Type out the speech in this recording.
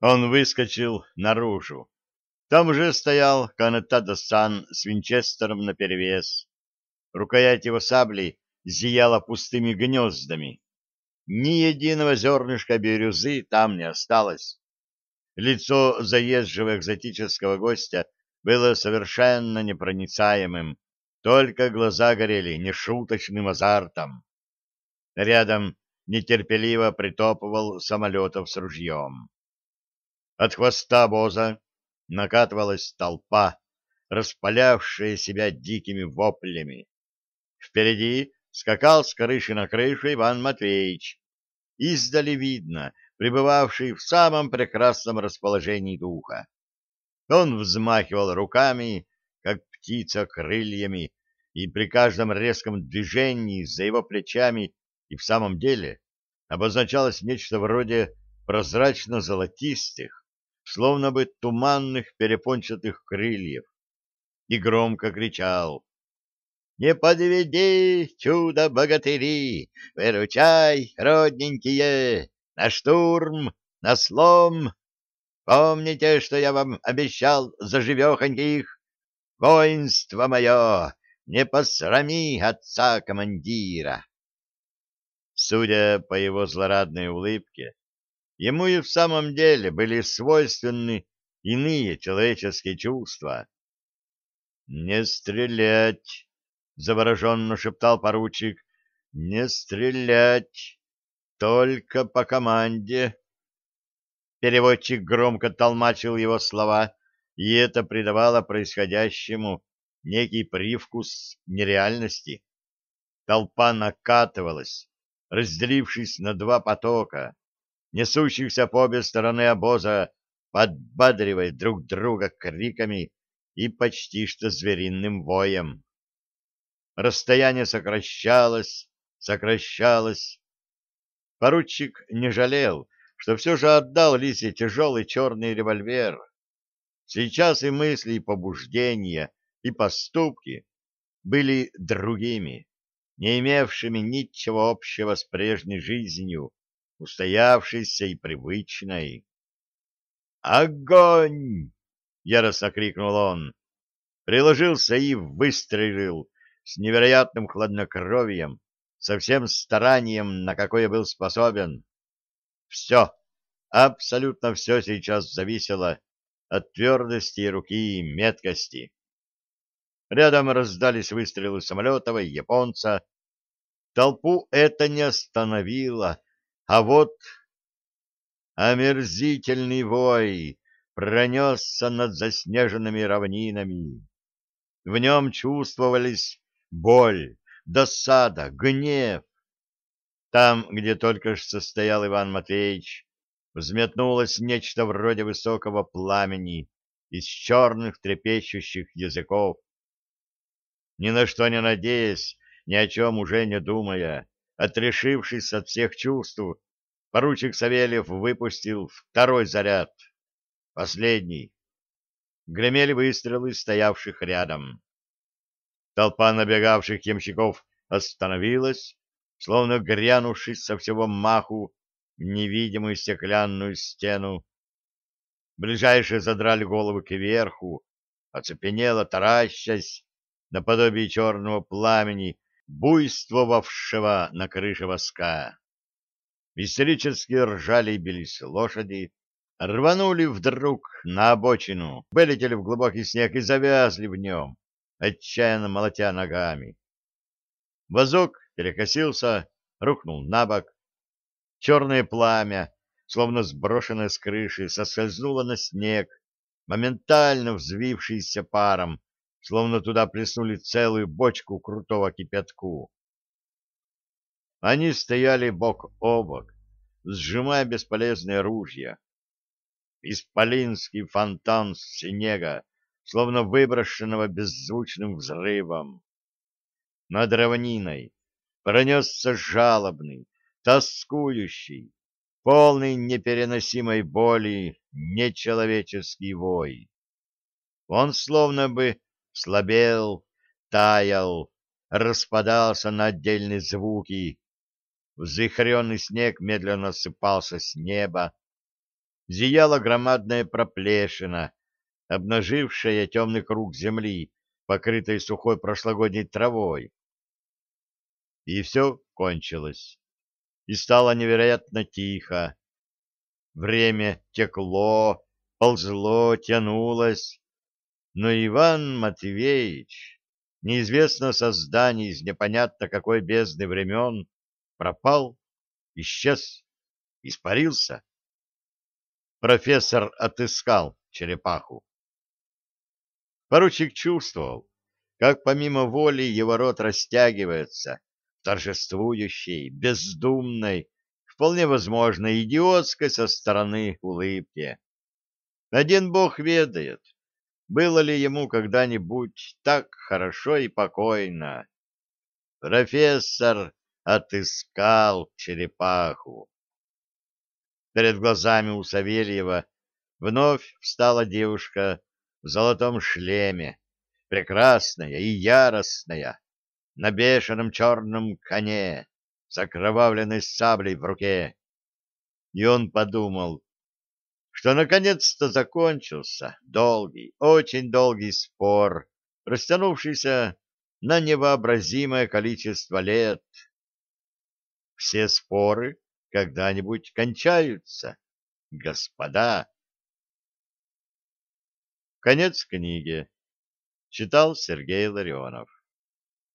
Он выскочил наружу. Там уже стоял Канетадо-сан с винчестером наперевес. Рукоять его сабли зияла пустыми гнездами. Ни единого зернышка бирюзы там не осталось. Лицо заезжего экзотического гостя было совершенно непроницаемым, только глаза горели нешуточным азартом. Рядом нетерпеливо притопывал самолетов с ружьем. От хвоста боза накатывалась толпа, распалявшая себя дикими воплями. Впереди скакал с крыши на крышу Иван Матвеевич. Издали видно, пребывавший в самом прекрасном расположении духа. Он взмахивал руками, как птица крыльями, и при каждом резком движении за его плечами и в самом деле обозначалось нечто вроде прозрачно-золотистых, словно бы туманных перепончатых крыльев, и громко кричал «Не подведи, чудо-богатыри, выручай, родненькие, на штурм, на слом! Помните, что я вам обещал заживехоньких? Воинство мое, не посрами отца-командира!» Судя по его злорадной улыбке, ему и в самом деле были свойственны иные человеческие чувства. «Не стрелять!» — завороженно шептал поручик. «Не стрелять! Только по команде!» Переводчик громко толмачил его слова, и это придавало происходящему некий привкус нереальности. Толпа накатывалась, разделившись на два потока, несущихся по обе стороны обоза, подбадривая друг друга криками и почти что звериным воем. Расстояние сокращалось, сокращалось. Поручик не жалел, что все же отдал Лисе тяжелый черный револьвер. Сейчас и мысли, и побуждения, и поступки были другими не имевшими ничего общего с прежней жизнью, устоявшейся и привычной. «Огонь!» — яростно крикнул он. Приложился и выстрелил с невероятным хладнокровием, со всем старанием, на какое был способен. Все, абсолютно все сейчас зависело от твердости руки и меткости. Рядом раздались выстрелы самолетова и японца. Толпу это не остановило, а вот омерзительный вой пронесся над заснеженными равнинами. В нем чувствовались боль, досада, гнев. Там, где только что стоял Иван Матвеевич, взметнулось нечто вроде высокого пламени из черных трепещущих языков ни на что не надеясь, ни о чем уже не думая, отрешившись от всех чувств, поручик Савельев выпустил второй заряд, последний. Гремели выстрелы стоявших рядом. Толпа набегавших ямщиков остановилась, словно грянувшись со всего маху в невидимую стеклянную стену. Ближайшие задрали головы кверху, оцепенело, таращась, наподобие черного пламени, буйствовавшего на крыше воска. Истерически ржали и бились лошади, рванули вдруг на обочину, вылетели в глубокий снег и завязли в нем, отчаянно молотя ногами. Возок перекосился, рухнул на бок. Черное пламя, словно сброшенное с крыши, соскользнуло на снег, моментально взвившийся паром, словно туда плеснули целую бочку крутого кипятку. Они стояли бок о бок, сжимая бесполезные ружья. Исполинский фонтан снега, словно выброшенного беззвучным взрывом. Над равниной пронесся жалобный, тоскующий, полный непереносимой боли нечеловеческий вой. Он словно бы слабел, таял, распадался на отдельные звуки. Взыхренный снег медленно сыпался с неба. зияла громадная проплешина, обнажившая темный круг земли, покрытой сухой прошлогодней травой. И все кончилось. И стало невероятно тихо. Время текло, ползло, тянулось. Но Иван Матвеевич, неизвестно создание из непонятно какой бездны времен, пропал, исчез, испарился. Профессор отыскал черепаху. Поручик чувствовал, как помимо воли его рот растягивается, торжествующей, бездумной, вполне возможно, идиотской со стороны улыбки. Один бог ведает, было ли ему когда-нибудь так хорошо и покойно. Профессор отыскал черепаху. Перед глазами у Савельева вновь встала девушка в золотом шлеме, прекрасная и яростная, на бешеном черном коне, с окровавленной саблей в руке. И он подумал, что наконец-то закончился долгий, очень долгий спор, растянувшийся на невообразимое количество лет. Все споры когда-нибудь кончаются, господа. Конец книги. Читал Сергей Ларионов.